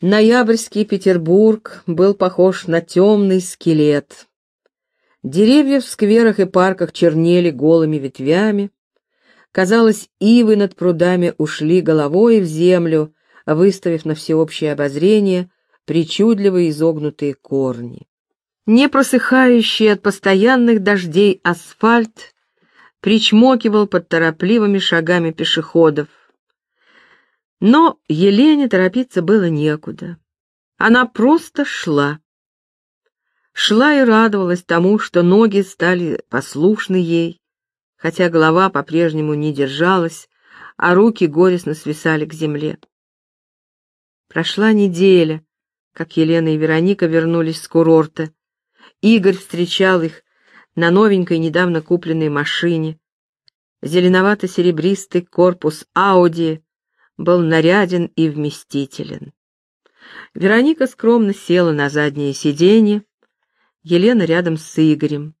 Ноябрьский Петербург был похож на темный скелет. Деревья в скверах и парках чернели голыми ветвями. Казалось, ивы над прудами ушли головой в землю, выставив на всеобщее обозрение причудливо изогнутые корни. Не просыхающий от постоянных дождей асфальт причмокивал под торопливыми шагами пешеходов. Но Елене торопиться было некуда. Она просто шла. Шла и радовалась тому, что ноги стали послушны ей, хотя голова по-прежнему не держалась, а руки горестно свисали к земле. Прошла неделя, как Елена и Вероника вернулись с курорта. Игорь встречал их на новенькой недавно купленной машине. Зеленовато-серебристый корпус Ауди был наряден и вместителен. Вероника скромно села на заднее сиденье, Елена рядом с Игорем.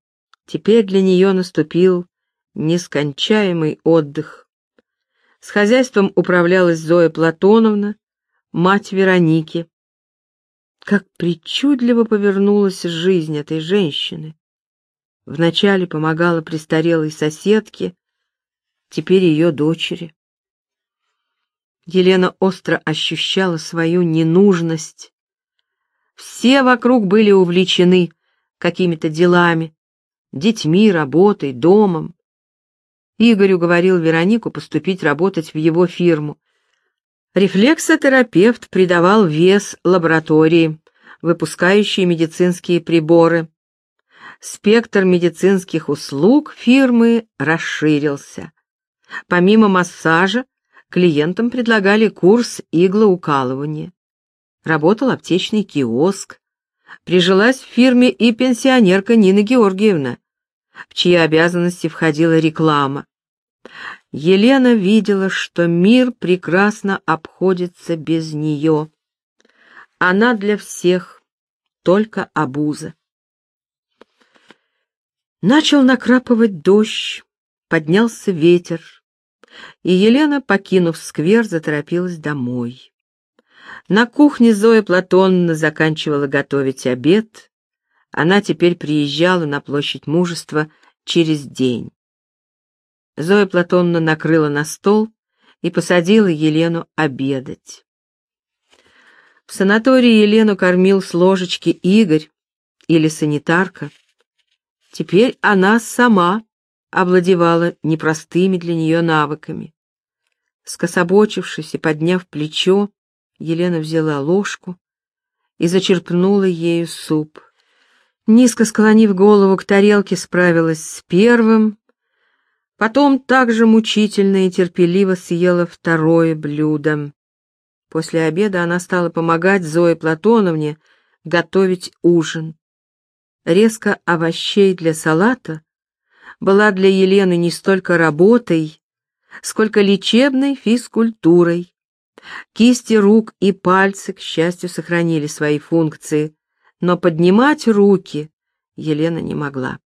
Теперь для нее наступил нескончаемый отдых. С хозяйством управлялась Зоя Платоновна, мать Вероники. Как причудливо повернулась жизнь этой женщины. Вначале помогала престарелой соседке, теперь ее дочери. Елена остро ощущала свою ненужность. Все вокруг были увлечены какими-то делами, детьми, работой, домом. Игорь уговорил Веронику поступить работать в его фирму. Рефлексотерапевт придавал вес лаборатории, выпускающей медицинские приборы. Спектр медицинских услуг фирмы расширился. Помимо массажа, клиентам предлагали курс иглоукалывания. Работал аптечный киоск. Прижилась в фирме и пенсионерка Нина Георгиевна, в чьи обязанности входила реклама. Елена видела, что мир прекрасно обходится без нее. Она для всех только обуза. Начал накрапывать дождь, поднялся ветер, и Елена, покинув сквер, заторопилась домой. На кухне Зоя Платоновна заканчивала готовить обед. Она теперь приезжала на площадь мужества через день. Зоя Платоновна накрыла на стол и посадила Елену обедать. В санатории Елену кормил с ложечки Игорь или санитарка. Теперь она сама овладевала непростыми для нее навыками. Скособочившись и подняв плечо, Елена взяла ложку и зачерпнула ею суп. Низко склонив голову к тарелке, справилась с первым, потом также мучительно и терпеливо съела второе блюдо. После обеда она стала помогать Зое Платоновне готовить ужин. Резко овощей для салата была для Елены не столько работой, сколько лечебной физкультурой. Кисти рук и пальцы, к счастью, сохранили свои функции, но поднимать руки Елена не могла.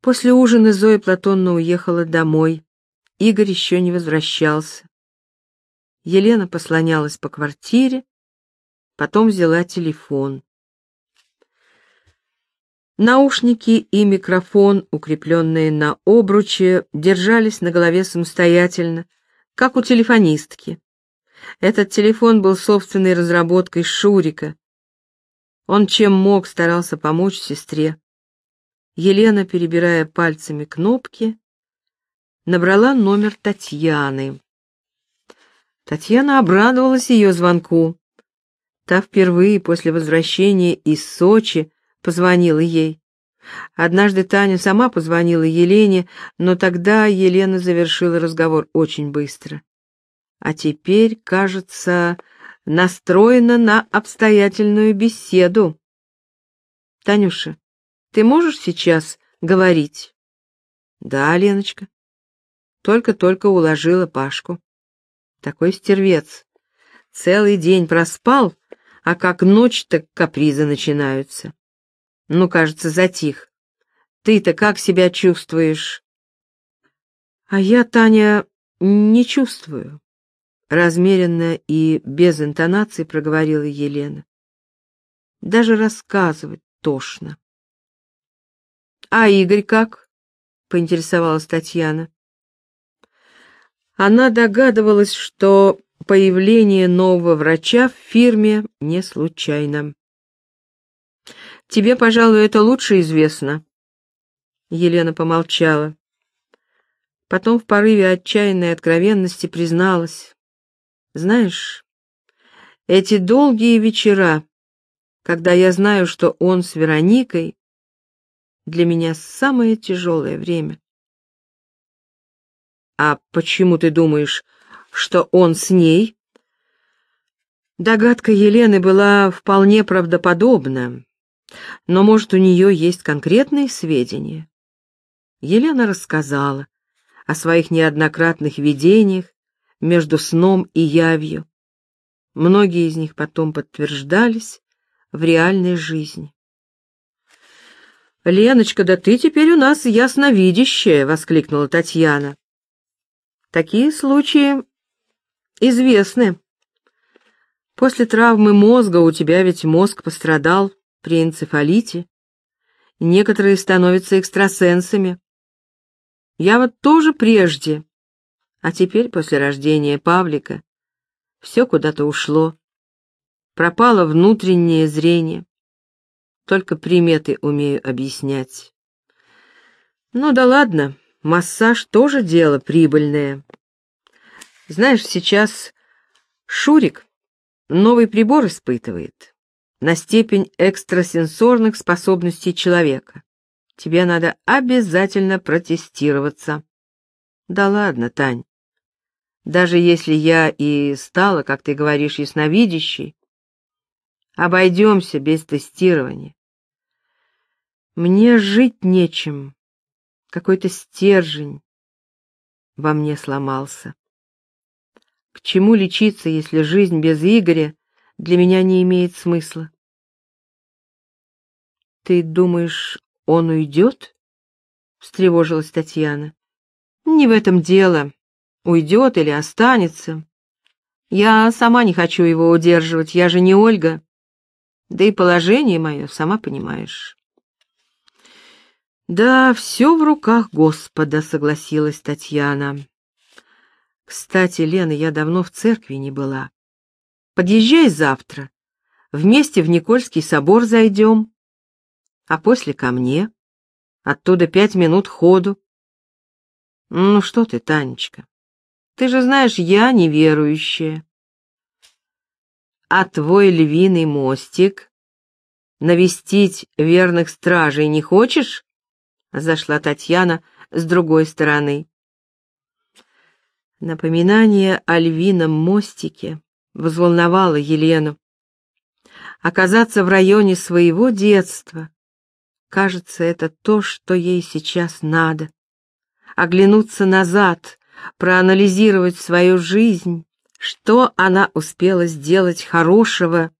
После ужина Зоя Платонна уехала домой. Игорь еще не возвращался. Елена послонялась по квартире, потом взяла телефон. Наушники и микрофон, укрепленные на обруче, держались на голове самостоятельно, как у телефонистки. Этот телефон был собственной разработкой Шурика. Он чем мог старался помочь сестре. Елена, перебирая пальцами кнопки, набрала номер Татьяны. Татьяна обрадовалась ее звонку. Та впервые после возвращения из Сочи позвонила ей. Однажды Таня сама позвонила Елене, но тогда Елена завершила разговор очень быстро. А теперь, кажется, настроена на обстоятельную беседу. Танюша, ты можешь сейчас говорить? Да, Леночка. Только-только уложила Пашку. Такой стервец. Целый день проспал, а как ночь, так капризы начинаются. Ну, кажется, затих. Ты-то как себя чувствуешь? А я, Таня, не чувствую. размеренно и без интонации проговорила Елена. Даже рассказывать тошно. А Игорь как? поинтересовалась Татьяна. Она догадывалась, что появление нового врача в фирме не случайно. «Тебе, пожалуй, это лучше известно». Елена помолчала. Потом в порыве отчаянной откровенности призналась. «Знаешь, эти долгие вечера, когда я знаю, что он с Вероникой, для меня самое тяжелое время». «А почему ты думаешь, что он с ней?» Догадка Елены была вполне правдоподобна, но, может, у нее есть конкретные сведения. Елена рассказала о своих неоднократных видениях между сном и явью. Многие из них потом подтверждались в реальной жизни. «Леночка, да ты теперь у нас ясновидящая!» — воскликнула Татьяна. «Такие случаи известны. После травмы мозга у тебя ведь мозг пострадал при энцефалите. Некоторые становятся экстрасенсами. Я вот тоже прежде, а теперь после рождения Павлика все куда-то ушло. Пропало внутреннее зрение. Только приметы умею объяснять. Ну да ладно, массаж тоже дело прибыльное. Знаешь, сейчас Шурик новый прибор испытывает на степень экстрасенсорных способностей человека. Тебе надо обязательно протестироваться. Да ладно, Тань. Даже если я и стала, как ты говоришь, ясновидящей, обойдемся без тестирования. Мне жить нечем. Какой-то стержень во мне сломался. К чему лечиться, если жизнь без Игоря для меня не имеет смысла? Ты думаешь, он уйдет? встревожилась Татьяна. Не в этом дело. Уйдет или останется. Я сама не хочу его удерживать, я же не Ольга. Да и положение мое, сама понимаешь. Да, все в руках Господа, согласилась Татьяна. Кстати, Лена, я давно в церкви не была. Подъезжай завтра. Вместе в Никольский собор зайдем. А после ко мне. Оттуда пять минут ходу. Ну что ты, Танечка? Ты же знаешь, я неверующая. А твой львиный мостик навестить верных стражей не хочешь? Зашла Татьяна с другой стороны. Напоминание о львином мостике взволновало Елену. Оказаться в районе своего детства, кажется, это то, что ей сейчас надо. Оглянуться назад, проанализировать свою жизнь, что она успела сделать хорошего,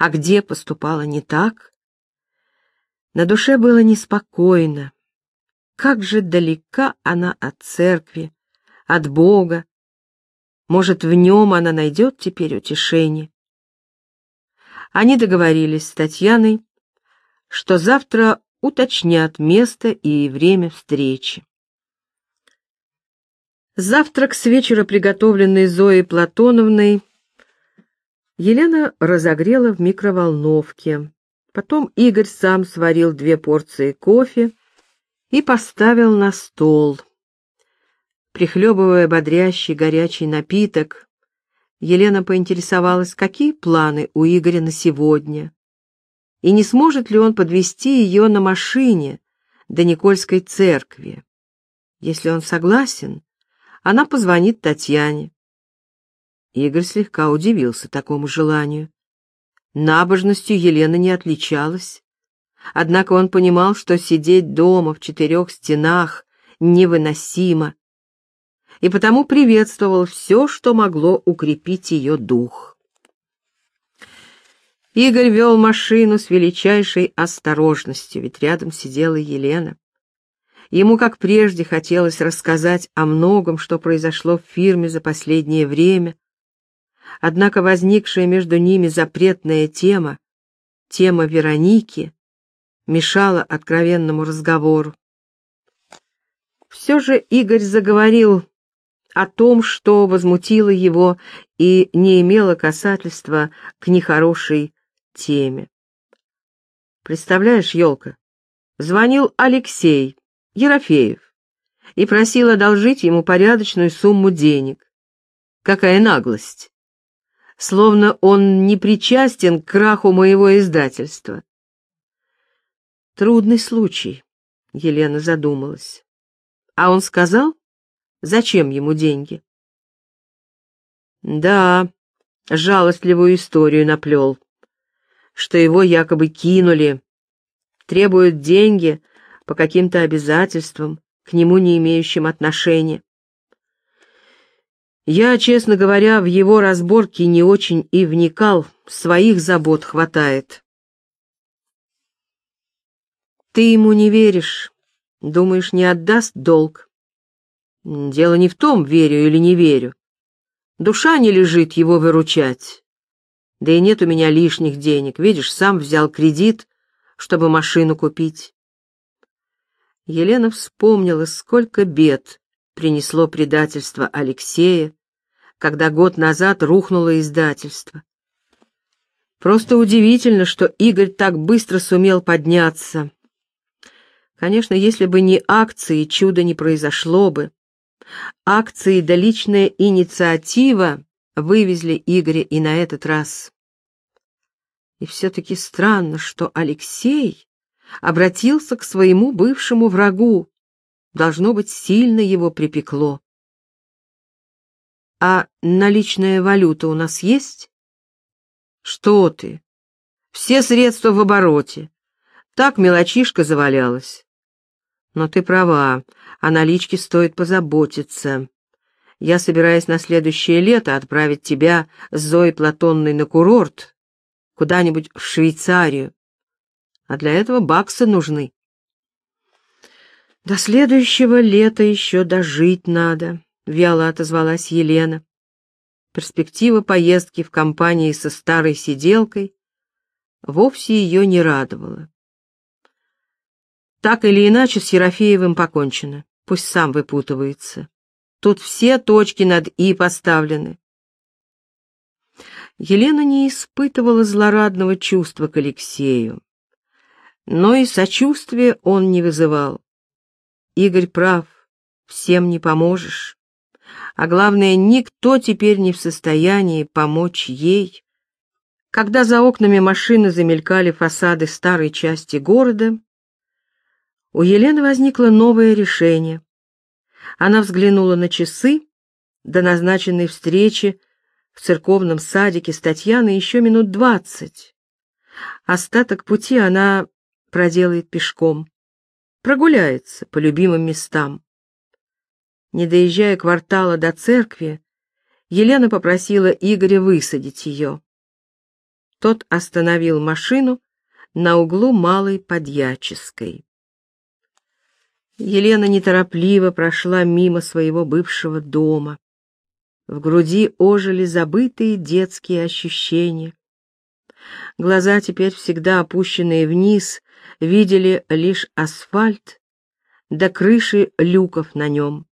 а где поступала не так. На душе было неспокойно. Как же далека она от церкви, от Бога. Может, в нем она найдет теперь утешение. Они договорились с Татьяной, что завтра уточнят место и время встречи. Завтрак с вечера, приготовленный Зоей Платоновной, Елена разогрела в микроволновке. Потом Игорь сам сварил две порции кофе и поставил на стол. Прихлебывая бодрящий горячий напиток, Елена поинтересовалась, какие планы у Игоря на сегодня, и не сможет ли он подвести ее на машине до Никольской церкви. Если он согласен, она позвонит Татьяне. Игорь слегка удивился такому желанию. Набожностью Елена не отличалась. Однако он понимал, что сидеть дома в четырех стенах невыносимо, и потому приветствовал все, что могло укрепить ее дух. Игорь вел машину с величайшей осторожностью, ведь рядом сидела Елена. Ему, как прежде, хотелось рассказать о многом, что произошло в фирме за последнее время, Однако возникшая между ними запретная тема, тема Вероники, мешала откровенному разговору. Все же Игорь заговорил о том, что возмутило его и не имело касательства к нехорошей теме. Представляешь, елка, звонил Алексей Ерофеев и просил одолжить ему порядочную сумму денег. Какая наглость! Словно он не причастен к краху моего издательства. Трудный случай, Елена задумалась. А он сказал, зачем ему деньги? Да, жалостливую историю наплел, что его якобы кинули, требуют деньги по каким-то обязательствам, к нему не имеющим отношения. Я, честно говоря, в его разборки не очень и вникал, своих забот хватает. Ты ему не веришь, думаешь, не отдаст долг? Дело не в том, верю или не верю. Душа не лежит его выручать. Да и нет у меня лишних денег, видишь, сам взял кредит, чтобы машину купить. Елена вспомнила, сколько бед принесло предательство Алексея, когда год назад рухнуло издательство. Просто удивительно, что Игорь так быстро сумел подняться. Конечно, если бы не акции, чудо не произошло бы. Акции да личная инициатива вывезли Игоря и на этот раз. И все-таки странно, что Алексей обратился к своему бывшему врагу. Должно быть, сильно его припекло. «А наличная валюта у нас есть?» «Что ты? Все средства в обороте. Так мелочишка завалялась». «Но ты права, о наличке стоит позаботиться. Я собираюсь на следующее лето отправить тебя с Зоей Платонной на курорт, куда-нибудь в Швейцарию а для этого баксы нужны. До следующего лета еще дожить надо, вяло отозвалась Елена. Перспектива поездки в компании со старой сиделкой вовсе ее не радовала. Так или иначе с Ерофеевым покончено, пусть сам выпутывается. Тут все точки над «и» поставлены. Елена не испытывала злорадного чувства к Алексею но и сочувствия он не вызывал. Игорь прав, всем не поможешь. А главное, никто теперь не в состоянии помочь ей. Когда за окнами машины замелькали фасады старой части города, у Елены возникло новое решение. Она взглянула на часы до назначенной встречи в церковном садике с Татьяной еще минут двадцать. Остаток пути она проделает пешком, прогуляется по любимым местам. Не доезжая квартала до церкви, Елена попросила Игоря высадить ее. Тот остановил машину на углу Малой Подьяческой. Елена неторопливо прошла мимо своего бывшего дома. В груди ожили забытые детские ощущения. Глаза теперь всегда опущенные вниз, видели лишь асфальт до крыши люков на нем.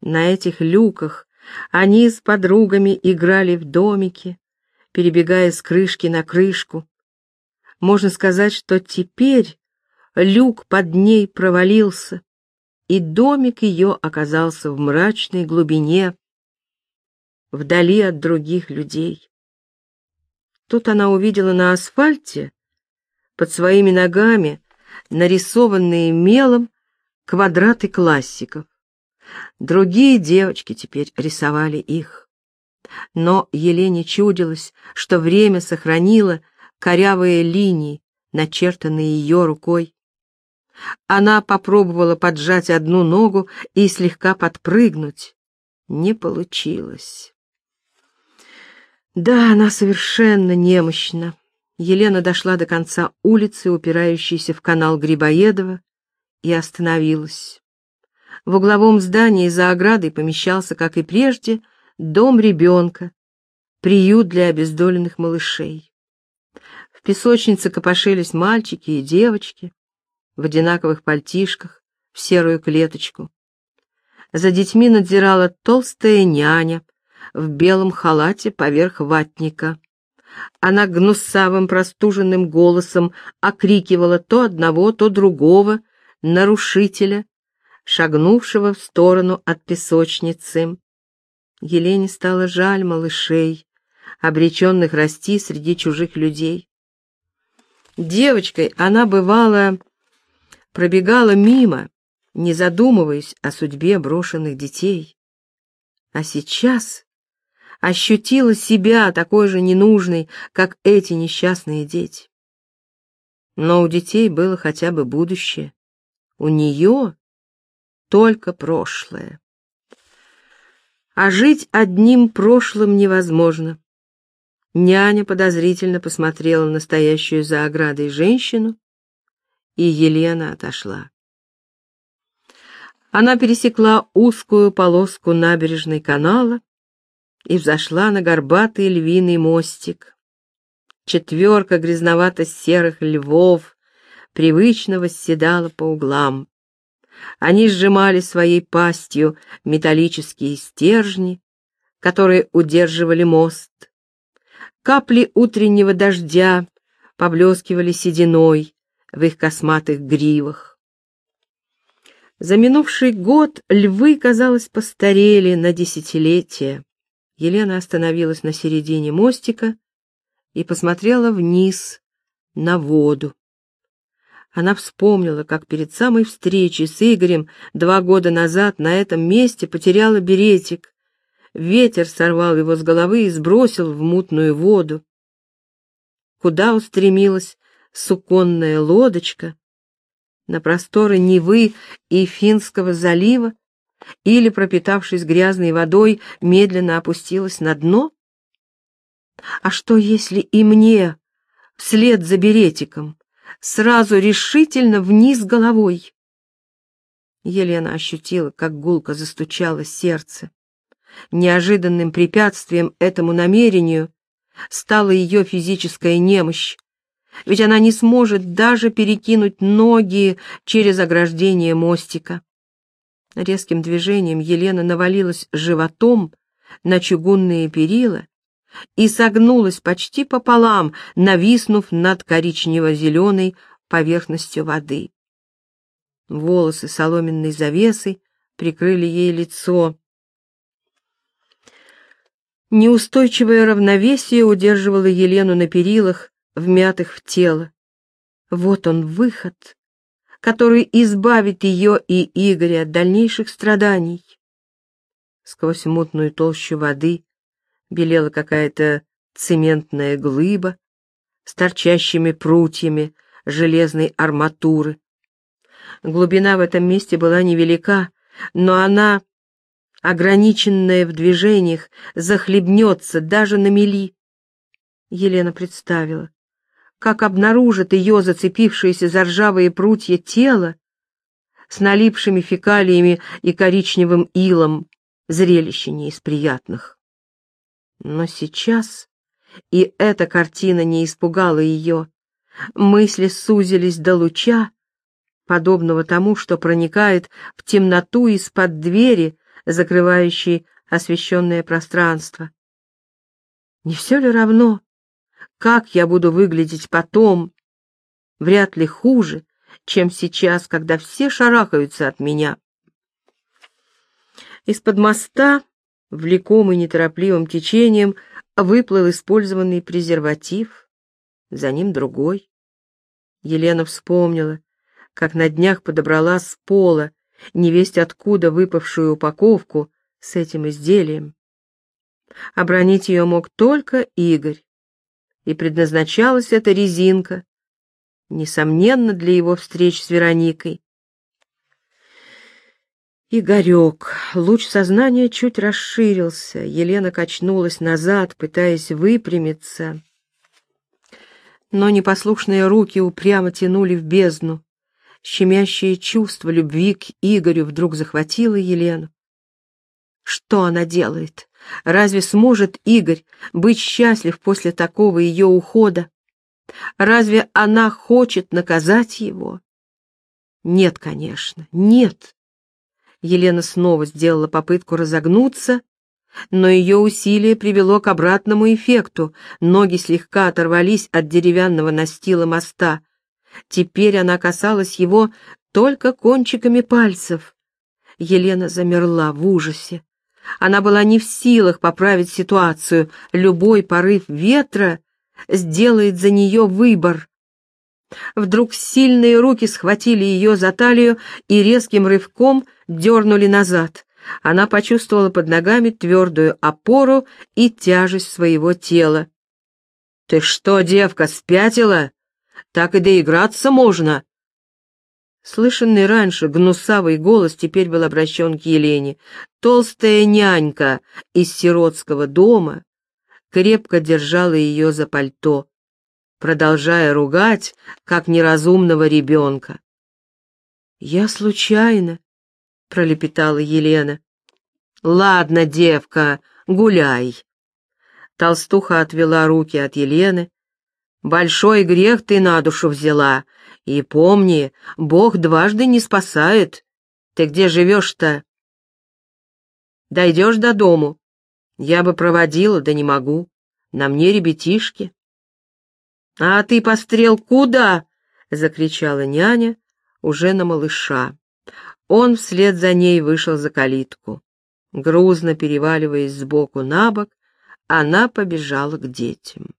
На этих люках они с подругами играли в домики, перебегая с крышки на крышку. Можно сказать, что теперь люк под ней провалился, и домик ее оказался в мрачной глубине, вдали от других людей. Тут она увидела на асфальте под своими ногами нарисованные мелом квадраты классиков. Другие девочки теперь рисовали их. Но Елене чудилось, что время сохранило корявые линии, начертанные ее рукой. Она попробовала поджать одну ногу и слегка подпрыгнуть. Не получилось. Да, она совершенно немощна. Елена дошла до конца улицы, упирающейся в канал Грибоедова, и остановилась. В угловом здании за оградой помещался, как и прежде, дом ребенка, приют для обездоленных малышей. В песочнице копошились мальчики и девочки в одинаковых пальтишках в серую клеточку. За детьми надзирала толстая няня в белом халате поверх ватника. Она гнусавым простуженным голосом окрикивала то одного, то другого нарушителя, шагнувшего в сторону от песочницы. Елене стало жаль малышей, обреченных расти среди чужих людей. Девочкой она, бывала пробегала мимо, не задумываясь о судьбе брошенных детей. А сейчас ощутила себя такой же ненужной, как эти несчастные дети. Но у детей было хотя бы будущее. У нее только прошлое. А жить одним прошлым невозможно. Няня подозрительно посмотрела на стоящую за оградой женщину, и Елена отошла. Она пересекла узкую полоску набережной канала и взошла на горбатый львиный мостик. Четверка грязновато-серых львов привычно восседала по углам. Они сжимали своей пастью металлические стержни, которые удерживали мост. Капли утреннего дождя поблескивали сединой в их косматых гривах. За минувший год львы, казалось, постарели на десятилетия. Елена остановилась на середине мостика и посмотрела вниз на воду. Она вспомнила, как перед самой встречей с Игорем два года назад на этом месте потеряла беретик. Ветер сорвал его с головы и сбросил в мутную воду. Куда устремилась суконная лодочка? На просторы Невы и Финского залива? Или, пропитавшись грязной водой, медленно опустилась на дно? А что, если и мне, вслед за беретиком, сразу решительно вниз головой? Елена ощутила, как гулко застучало сердце. Неожиданным препятствием этому намерению стала ее физическая немощь, ведь она не сможет даже перекинуть ноги через ограждение мостика. Резким движением Елена навалилась животом на чугунные перила и согнулась почти пополам, нависнув над коричнево-зеленой поверхностью воды. Волосы соломенной завесой прикрыли ей лицо. Неустойчивое равновесие удерживало Елену на перилах, вмятых в тело. Вот он выход, который избавит ее и Игоря от дальнейших страданий. Сквозь мутную толщу воды белела какая-то цементная глыба с торчащими прутьями железной арматуры. Глубина в этом месте была невелика, но она, ограниченная в движениях, захлебнется даже на мели. Елена представила, как обнаружит ее зацепившееся за ржавые прутья тело с налипшими фекалиями и коричневым илом, зрелище не из приятных. Но сейчас и эта картина не испугала ее. Мысли сузились до луча, подобного тому, что проникает в темноту из-под двери, закрывающей освещенное пространство. Не все ли равно, как я буду выглядеть потом? Вряд ли хуже, чем сейчас, когда все шарахаются от меня. Из-под моста, влекомый неторопливым течением, выплыл использованный презерватив, за ним другой. Елена вспомнила, как на днях подобрала с пола невесть откуда выпавшую упаковку с этим изделием. Обронить ее мог только Игорь и предназначалась эта резинка, несомненно, для его встреч с Вероникой. Игорек. Луч сознания чуть расширился. Елена качнулась назад, пытаясь выпрямиться. Но непослушные руки упрямо тянули в бездну. Щемящее чувство любви к Игорю вдруг захватило Елену. Что она делает? Разве сможет Игорь быть счастлив после такого ее ухода? Разве она хочет наказать его? Нет, конечно, нет. Елена снова сделала попытку разогнуться, но ее усилие привело к обратному эффекту. Ноги слегка оторвались от деревянного настила моста. Теперь она касалась его только кончиками пальцев. Елена замерла в ужасе. Она была не в силах поправить ситуацию. Любой порыв ветра сделает за нее выбор. Вдруг сильные руки схватили ее за талию и резким рывком дернули назад. Она почувствовала под ногами твердую опору и тяжесть своего тела. «Ты что, девка, спятила? Так и доиграться можно!» Слышанный раньше гнусавый голос теперь был обращен к Елене. Толстая нянька из сиротского дома крепко держала ее за пальто, продолжая ругать, как неразумного ребенка. «Я случайно», — пролепетала Елена. «Ладно, девка, гуляй». Толстуха отвела руки от Елены. «Большой грех ты на душу взяла, и помни, Бог дважды не спасает. Ты где живешь-то?» «Дойдешь до дому?» «Я бы проводила, да не могу. На мне ребятишки». «А ты, пострел, куда?» — закричала няня, уже на малыша. Он вслед за ней вышел за калитку. Грузно переваливаясь сбоку на бок, она побежала к детям.